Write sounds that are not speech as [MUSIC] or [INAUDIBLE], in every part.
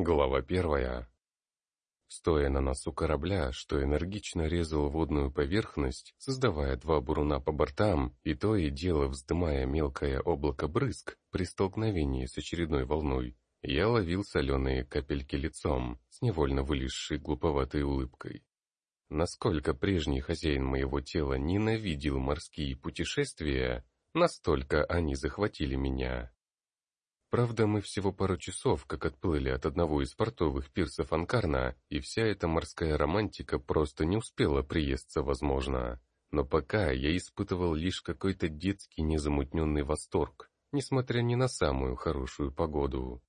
Глава первая. Стоя на носу корабля, что энергично резал водную поверхность, создавая два буруна по бортам, и то и дело вздымая мелкое облако брызг при столкновении с очередной волной, я ловил соленые капельки лицом, с невольно вылезшей глуповатой улыбкой. Насколько прежний хозяин моего тела ненавидел морские путешествия, настолько они захватили меня. Правда, мы всего пару часов как отплыли от одного из портовых пирсов Анкарна, и вся эта морская романтика просто не успела приесться, возможно. Но пока я испытывал лишь какой-то детский незамутненный восторг, несмотря ни на самую хорошую погоду.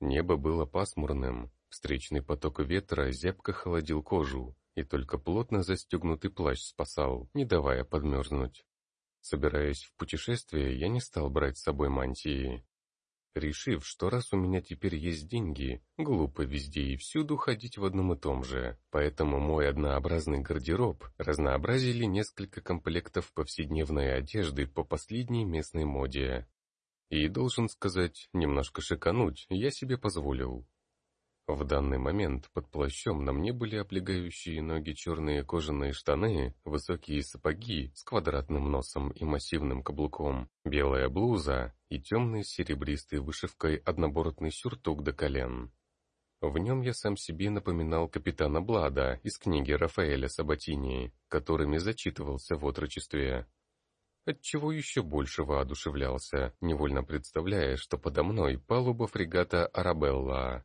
Небо было пасмурным, встречный поток ветра зябко холодил кожу, и только плотно застегнутый плащ спасал, не давая подмерзнуть. Собираясь в путешествие, я не стал брать с собой мантии, решив, что раз у меня теперь есть деньги, глупо везде и всюду ходить в одном и том же, поэтому мой однообразный гардероб разнообразили несколько комплектов повседневной одежды по последней местной моде. И, должен сказать, немножко шикануть я себе позволил. В данный момент под плащом на мне были облегающие ноги черные кожаные штаны, высокие сапоги с квадратным носом и массивным каблуком, белая блуза и темный серебристой вышивкой одноборотный сюртук до колен. В нем я сам себе напоминал капитана Блада из книги Рафаэля Сабатини, которыми зачитывался в отрочестве. Отчего еще больше воодушевлялся, невольно представляя, что подо мной палуба фрегата «Арабелла»,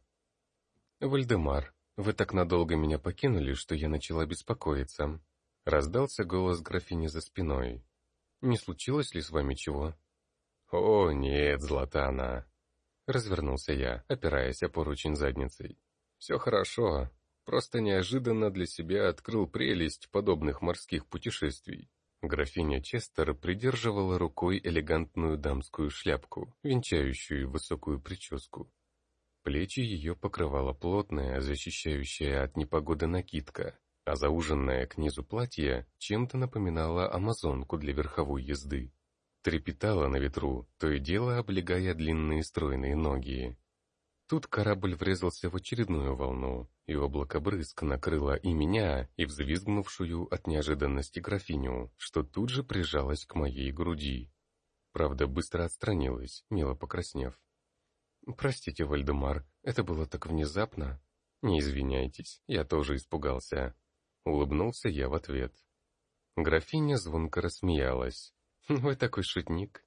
«Вальдемар, вы так надолго меня покинули, что я начала беспокоиться». Раздался голос графини за спиной. «Не случилось ли с вами чего?» «О, нет, Златана!» Развернулся я, опираясь о поручень задницей. «Все хорошо, просто неожиданно для себя открыл прелесть подобных морских путешествий». Графиня Честер придерживала рукой элегантную дамскую шляпку, венчающую высокую прическу. Плечи ее покрывала плотная, защищающая от непогоды накидка, а зауженное к низу платье чем-то напоминало амазонку для верховой езды. Трепетала на ветру, то и дело облегая длинные стройные ноги. Тут корабль врезался в очередную волну, и облако брызг накрыло и меня, и взвизгнувшую от неожиданности графиню, что тут же прижалась к моей груди. Правда, быстро отстранилась, мило покраснев. «Простите, Вальдемар, это было так внезапно». «Не извиняйтесь, я тоже испугался». Улыбнулся я в ответ. Графиня звонко рассмеялась. [LAUGHS] «Вы такой шутник.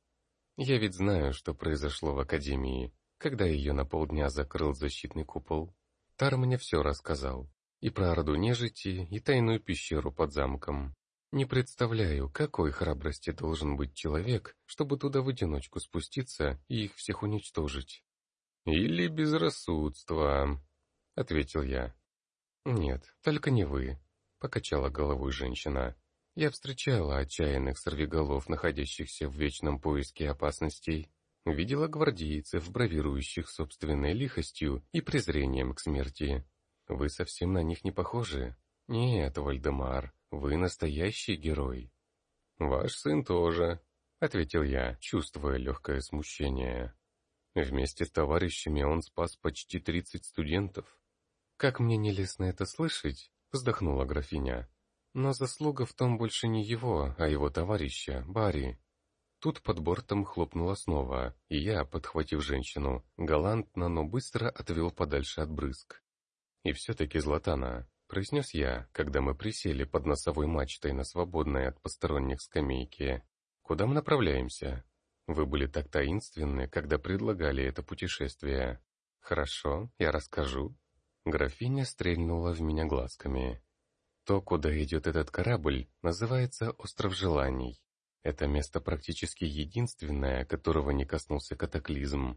Я ведь знаю, что произошло в Академии, когда ее на полдня закрыл защитный купол. Тар мне все рассказал. И про Орду Нежити, и тайную пещеру под замком. Не представляю, какой храбрости должен быть человек, чтобы туда в одиночку спуститься и их всех уничтожить. «Или безрассудство», — ответил я. «Нет, только не вы», — покачала головой женщина. «Я встречала отчаянных сорвиголов, находящихся в вечном поиске опасностей. Видела гвардейцев, бравирующих собственной лихостью и презрением к смерти. Вы совсем на них не похожи. Нет, Вальдемар, вы настоящий герой». «Ваш сын тоже», — ответил я, чувствуя легкое смущение. Вместе с товарищами он спас почти тридцать студентов. «Как мне нелестно это слышать», — вздохнула графиня. «Но заслуга в том больше не его, а его товарища, Барри». Тут под бортом хлопнуло снова, и я, подхватив женщину, галантно, но быстро отвел подальше от брызг. «И все-таки Златана», — произнес я, когда мы присели под носовой мачтой на свободной от посторонних скамейке. «Куда мы направляемся?» Вы были так таинственны, когда предлагали это путешествие. Хорошо, я расскажу. Графиня стрельнула в меня глазками. То, куда идет этот корабль, называется «Остров желаний». Это место практически единственное, которого не коснулся катаклизм.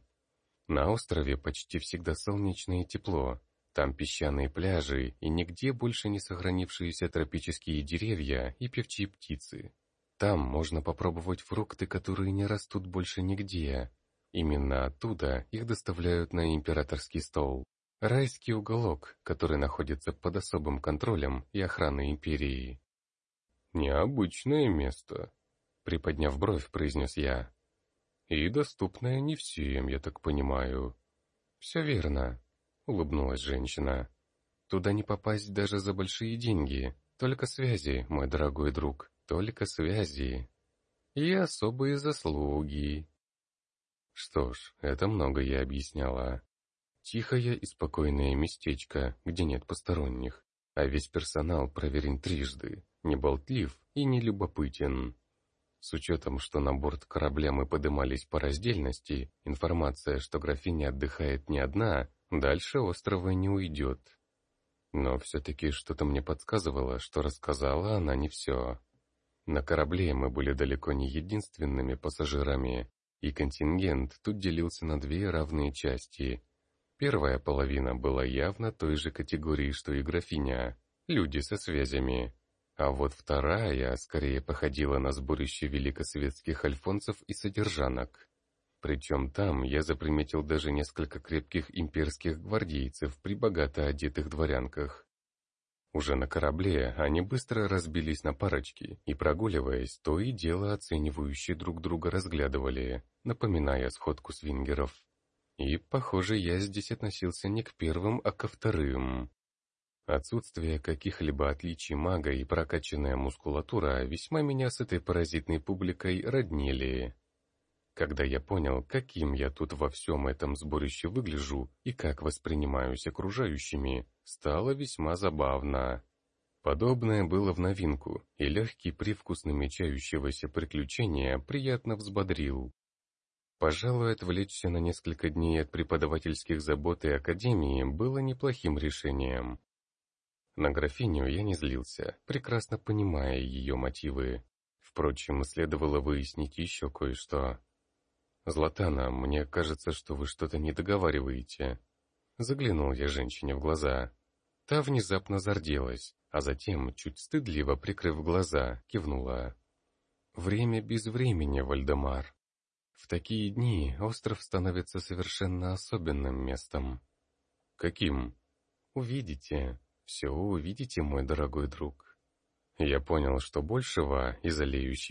На острове почти всегда солнечно и тепло. Там песчаные пляжи и нигде больше не сохранившиеся тропические деревья и певчие птицы. Там можно попробовать фрукты, которые не растут больше нигде. Именно оттуда их доставляют на императорский стол. Райский уголок, который находится под особым контролем и охраной империи. «Необычное место», — приподняв бровь, произнес я. «И доступное не всем, я так понимаю». «Все верно. — улыбнулась женщина. «Туда не попасть даже за большие деньги. Только связи, мой дорогой друг, только связи. И особые заслуги». Что ж, это многое объясняло. Тихое и спокойное местечко, где нет посторонних, а весь персонал проверен трижды, не болтлив и не любопытен. С учетом, что на борт корабля мы подымались по раздельности, информация, что графиня отдыхает не одна, дальше острова не уйдет. Но все-таки что-то мне подсказывало, что рассказала она не все. На корабле мы были далеко не единственными пассажирами, и контингент тут делился на две равные части. Первая половина была явно той же категории, что и графиня, люди со связями. А вот вторая скорее походила на сборище великосветских альфонцев и содержанок. Причем там я заприметил даже несколько крепких имперских гвардейцев при богато одетых дворянках. Уже на корабле они быстро разбились на парочки и, прогуливаясь, то и дело оценивающие друг друга разглядывали, напоминая сходку свингеров. И, похоже, я здесь относился не к первым, а ко вторым. Отсутствие каких-либо отличий мага и прокачанная мускулатура весьма меня с этой паразитной публикой роднили. Когда я понял, каким я тут во всем этом сборище выгляжу и как воспринимаюсь окружающими, стало весьма забавно. Подобное было в новинку, и легкий привкус намечающегося приключения приятно взбодрил. Пожалуй, отвлечься на несколько дней от преподавательских забот и академии было неплохим решением. На графиню я не злился, прекрасно понимая ее мотивы. Впрочем, следовало выяснить еще кое-что. «Златана, мне кажется, что вы что-то не договариваете». Заглянул я женщине в глаза. Та внезапно зарделась, а затем, чуть стыдливо прикрыв глаза, кивнула. «Время без времени, Вальдемар. В такие дни остров становится совершенно особенным местом». «Каким?» «Увидите», все увидите, мой дорогой друг. Я понял, что большего, из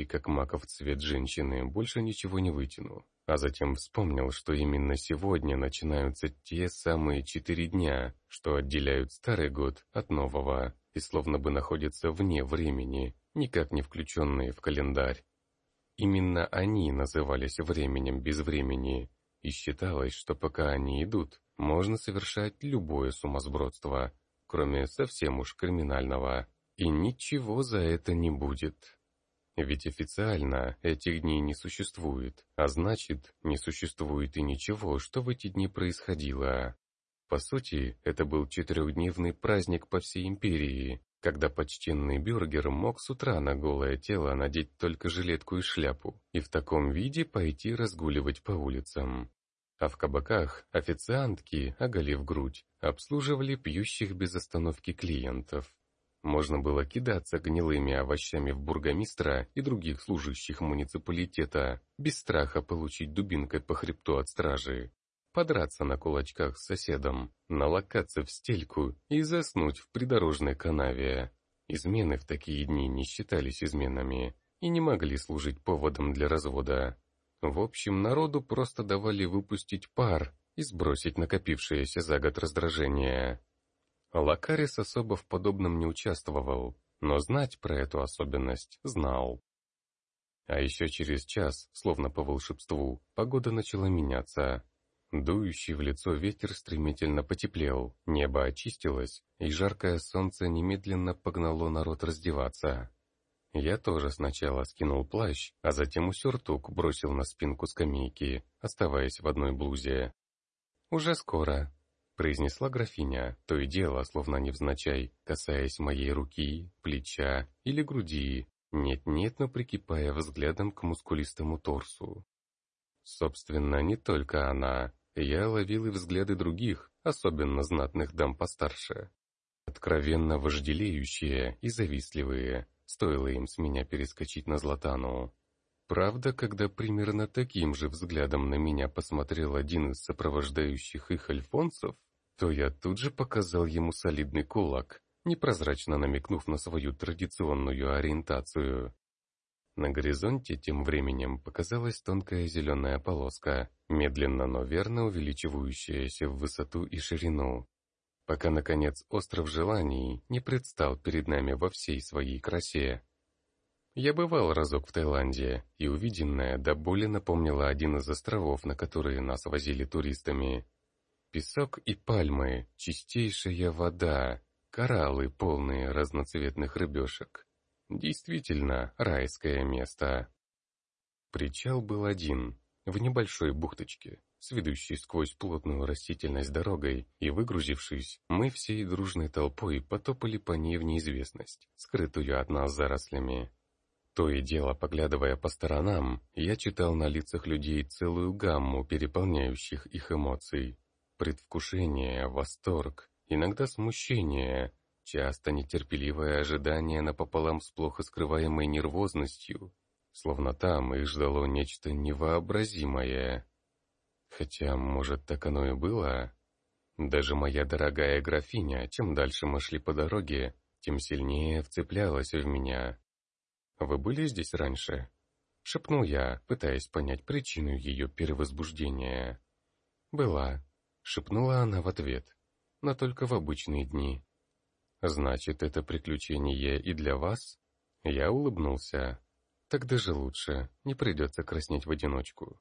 как маков цвет женщины, больше ничего не вытяну. А затем вспомнил, что именно сегодня начинаются те самые четыре дня, что отделяют старый год от нового, и словно бы находятся вне времени, никак не включенные в календарь. Именно они назывались временем без времени, и считалось, что пока они идут, можно совершать любое сумасбродство, кроме совсем уж криминального, и ничего за это не будет. Ведь официально этих дней не существует, а значит, не существует и ничего, что в эти дни происходило. По сути, это был четырехдневный праздник по всей империи, когда почтенный бюргер мог с утра на голое тело надеть только жилетку и шляпу, и в таком виде пойти разгуливать по улицам а в кабаках официантки, оголив грудь, обслуживали пьющих без остановки клиентов. Можно было кидаться гнилыми овощами в бургомистра и других служащих муниципалитета, без страха получить дубинкой по хребту от стражи, подраться на кулачках с соседом, налокаться в стельку и заснуть в придорожной канаве. Измены в такие дни не считались изменами и не могли служить поводом для развода. В общем, народу просто давали выпустить пар и сбросить накопившееся за год раздражение. Лакарис особо в подобном не участвовал, но знать про эту особенность знал. А еще через час, словно по волшебству, погода начала меняться. Дующий в лицо ветер стремительно потеплел, небо очистилось, и жаркое солнце немедленно погнало народ раздеваться. Я тоже сначала скинул плащ, а затем у сюртук бросил на спинку скамейки, оставаясь в одной блузе. «Уже скоро», — произнесла графиня, то и дело, словно невзначай, касаясь моей руки, плеча или груди, нет-нет, но прикипая взглядом к мускулистому торсу. Собственно, не только она. Я ловил и взгляды других, особенно знатных дам постарше. Откровенно вожделеющие и завистливые, Стоило им с меня перескочить на Златану. Правда, когда примерно таким же взглядом на меня посмотрел один из сопровождающих их альфонсов, то я тут же показал ему солидный кулак, непрозрачно намекнув на свою традиционную ориентацию. На горизонте тем временем показалась тонкая зеленая полоска, медленно, но верно увеличивающаяся в высоту и ширину, пока, наконец, остров желаний не предстал перед нами во всей своей красе. Я бывал разок в Таиланде, и увиденное до боли напомнило один из островов, на которые нас возили туристами. Песок и пальмы, чистейшая вода, кораллы, полные разноцветных рыбешек. Действительно, райское место. Причал был один, в небольшой бухточке, с ведущей сквозь плотную растительность дорогой, и выгрузившись, мы всей дружной толпой потопали по ней в неизвестность, скрытую от нас зарослями. То и дело, поглядывая по сторонам, я читал на лицах людей целую гамму переполняющих их эмоций. Предвкушение, восторг, иногда смущение, Часто нетерпеливое ожидание напополам с плохо скрываемой нервозностью, словно там их ждало нечто невообразимое. Хотя, может, так оно и было? Даже моя дорогая графиня, чем дальше мы шли по дороге, тем сильнее вцеплялась в меня. «Вы были здесь раньше?» — шепнул я, пытаясь понять причину ее перевозбуждения. «Была», — шепнула она в ответ, — «но только в обычные дни. Значит, это приключение и для вас? Я улыбнулся. Так даже лучше, не придется краснеть в одиночку.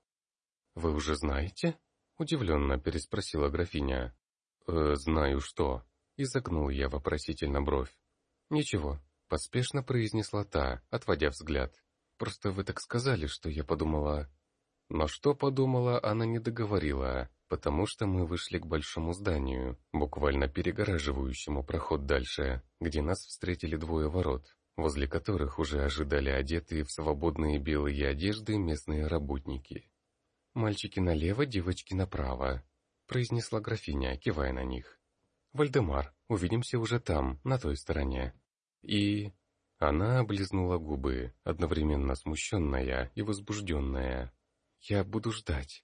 Вы уже знаете? Удивленно переспросила графиня. «Э, знаю что. Изогнул я вопросительно бровь. Ничего, поспешно произнесла та, отводя взгляд. Просто вы так сказали, что я подумала... Но что подумала, она не договорила, потому что мы вышли к большому зданию, буквально перегораживающему проход дальше, где нас встретили двое ворот, возле которых уже ожидали одетые в свободные белые одежды местные работники. «Мальчики налево, девочки направо», — произнесла графиня, кивая на них. «Вальдемар, увидимся уже там, на той стороне». И... Она облизнула губы, одновременно смущенная и возбужденная. Я буду ждать.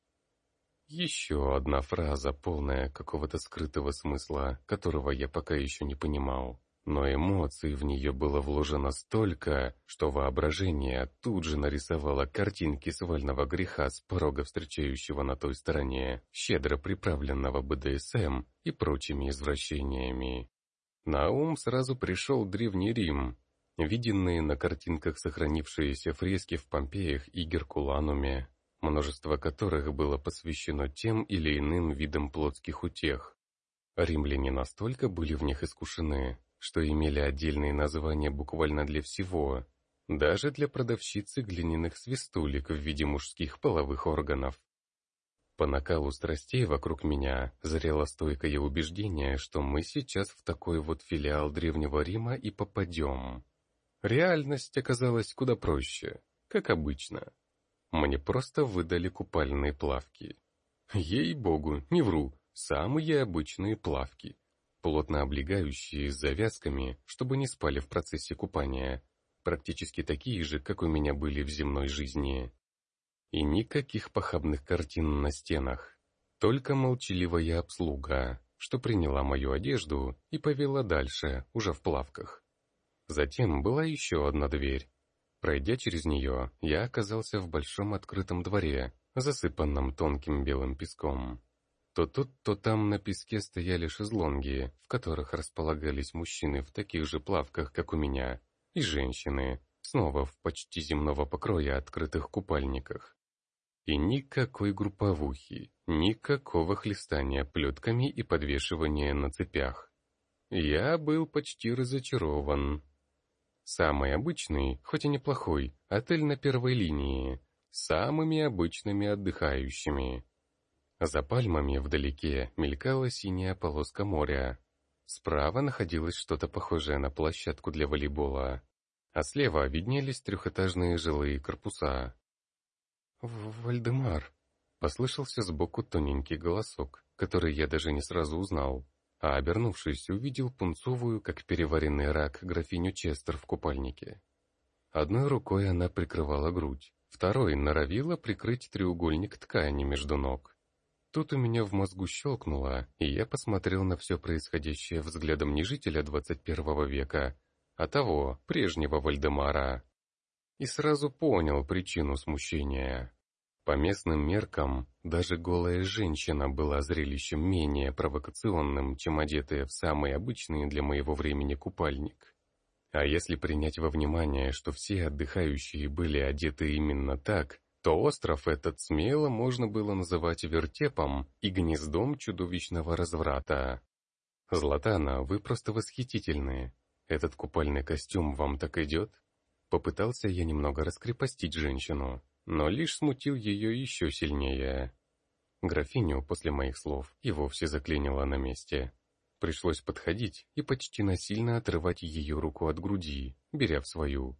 Еще одна фраза, полная какого-то скрытого смысла, которого я пока еще не понимал. Но эмоций в нее было вложено столько, что воображение тут же нарисовало картинки свального греха с порога встречающего на той стороне, щедро приправленного БДСМ и прочими извращениями. На ум сразу пришел Древний Рим, виденные на картинках сохранившиеся фрески в Помпеях и Геркулануме, множество которых было посвящено тем или иным видам плотских утех. Римляне настолько были в них искушены, что имели отдельные названия буквально для всего, даже для продавщицы глиняных свистулек в виде мужских половых органов. По накалу страстей вокруг меня зрело стойкое убеждение, что мы сейчас в такой вот филиал Древнего Рима и попадем. Реальность оказалась куда проще, как обычно. Мне просто выдали купальные плавки. Ей-богу, не вру, самые обычные плавки. Плотно облегающие с завязками, чтобы не спали в процессе купания. Практически такие же, как у меня были в земной жизни. И никаких похабных картин на стенах. Только молчаливая обслуга, что приняла мою одежду и повела дальше, уже в плавках. Затем была еще одна дверь, Пройдя через нее, я оказался в большом открытом дворе, засыпанном тонким белым песком. То тут, то там на песке стояли шезлонги, в которых располагались мужчины в таких же плавках, как у меня, и женщины, снова в почти земного покроя открытых купальниках. И никакой групповухи, никакого хлестания плетками и подвешивания на цепях. Я был почти разочарован. Самый обычный, хоть и неплохой, отель на первой линии, с самыми обычными отдыхающими. За пальмами вдалеке мелькала синяя полоска моря. Справа находилось что-то похожее на площадку для волейбола, а слева виднелись трехэтажные жилые корпуса. «Вальдемар!» — послышался сбоку тоненький голосок, который я даже не сразу узнал а обернувшись, увидел пунцовую, как переваренный рак, графиню Честер в купальнике. Одной рукой она прикрывала грудь, второй норовила прикрыть треугольник ткани между ног. Тут у меня в мозгу щелкнуло, и я посмотрел на все происходящее взглядом не жителя 21 века, а того, прежнего Вальдемара. и сразу понял причину смущения. По местным меркам, даже голая женщина была зрелищем менее провокационным, чем одетая в самый обычный для моего времени купальник. А если принять во внимание, что все отдыхающие были одеты именно так, то остров этот смело можно было называть вертепом и гнездом чудовищного разврата. «Златана, вы просто восхитительны. Этот купальный костюм вам так идет?» Попытался я немного раскрепостить женщину но лишь смутил ее еще сильнее. Графиню после моих слов и вовсе заклинило на месте. Пришлось подходить и почти насильно отрывать ее руку от груди, беря в свою.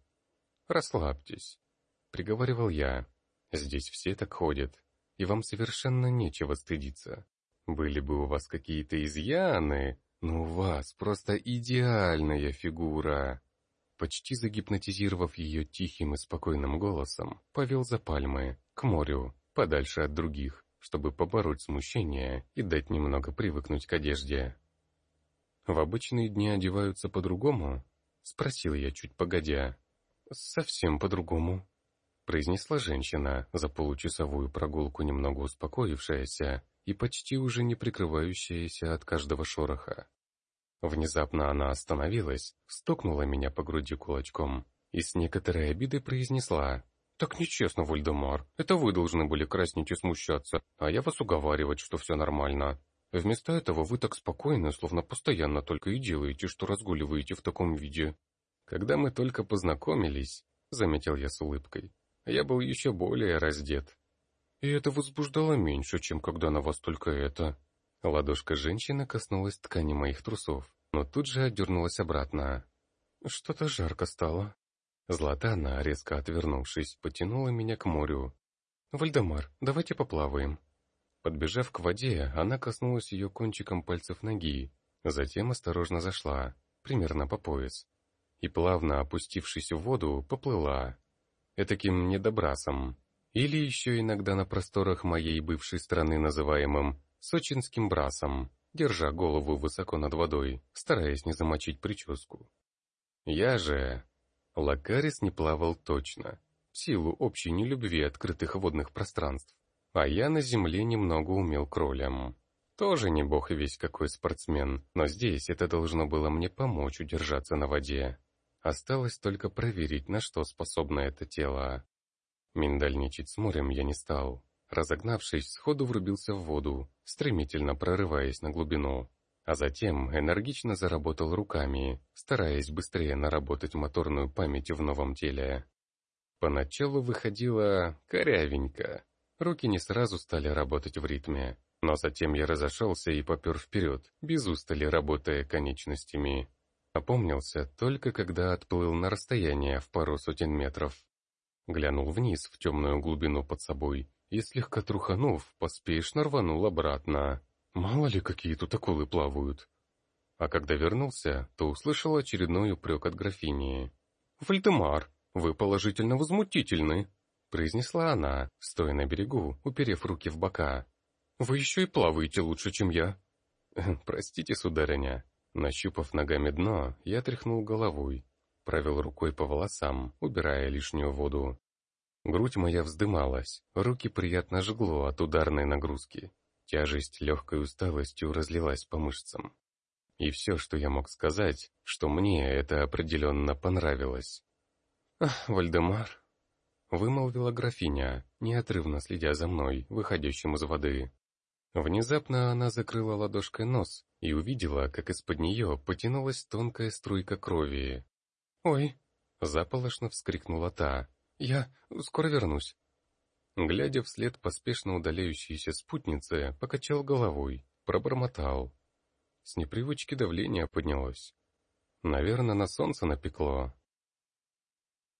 «Расслабьтесь», — приговаривал я. «Здесь все так ходят, и вам совершенно нечего стыдиться. Были бы у вас какие-то изъяны, но у вас просто идеальная фигура». Почти загипнотизировав ее тихим и спокойным голосом, повел за пальмы, к морю, подальше от других, чтобы побороть смущение и дать немного привыкнуть к одежде. «В обычные дни одеваются по-другому?» — спросил я чуть погодя. «Совсем по-другому», — произнесла женщина, за получасовую прогулку немного успокоившаяся и почти уже не прикрывающаяся от каждого шороха. Внезапно она остановилась, стукнула меня по груди кулачком и с некоторой обидой произнесла. «Так нечестно, Вольдемар. Это вы должны были краснеть и смущаться, а я вас уговаривать, что все нормально. Вместо этого вы так спокойно, словно постоянно только и делаете, что разгуливаете в таком виде». «Когда мы только познакомились», — заметил я с улыбкой, — «я был еще более раздет». «И это возбуждало меньше, чем когда на вас только это», Ладошка женщины коснулась ткани моих трусов, но тут же отдернулась обратно. Что-то жарко стало. Златана, резко отвернувшись, потянула меня к морю. «Вальдемар, давайте поплаваем». Подбежав к воде, она коснулась ее кончиком пальцев ноги, затем осторожно зашла, примерно по пояс, и, плавно опустившись в воду, поплыла. Этаким недобрасом. Или еще иногда на просторах моей бывшей страны, называемым сочинским брасом, держа голову высоко над водой, стараясь не замочить прическу. Я же... Лакарис не плавал точно, в силу общей нелюбви открытых водных пространств, а я на земле немного умел кролем. Тоже не бог весь какой спортсмен, но здесь это должно было мне помочь удержаться на воде. Осталось только проверить, на что способно это тело. Миндальничать с морем я не стал. Разогнавшись, сходу врубился в воду, стремительно прорываясь на глубину. А затем энергично заработал руками, стараясь быстрее наработать моторную память в новом теле. Поначалу выходило корявенько. Руки не сразу стали работать в ритме. Но затем я разошелся и попер вперед, без устали работая конечностями. Опомнился только когда отплыл на расстояние в пару сотен метров. Глянул вниз в темную глубину под собой и, слегка труханув, поспешно рванул обратно. Мало ли, какие тут акулы плавают. А когда вернулся, то услышал очередной упрек от графини. «Вальдемар, вы положительно возмутительны», — произнесла она, стоя на берегу, уперев руки в бока. «Вы еще и плаваете лучше, чем я». «Простите, сударыня». Нащупав ногами дно, я тряхнул головой, провел рукой по волосам, убирая лишнюю воду. Грудь моя вздымалась, руки приятно жгло от ударной нагрузки. Тяжесть легкой усталостью разлилась по мышцам. И все, что я мог сказать, что мне это определенно понравилось. «Ах, Вальдемар!» — вымолвила графиня, неотрывно следя за мной, выходящим из воды. Внезапно она закрыла ладошкой нос и увидела, как из-под нее потянулась тонкая струйка крови. «Ой!» — заполошно вскрикнула та, «Я скоро вернусь». Глядя вслед поспешно удаляющейся спутнице, покачал головой, пробормотал. С непривычки давление поднялось. Наверное, на солнце напекло.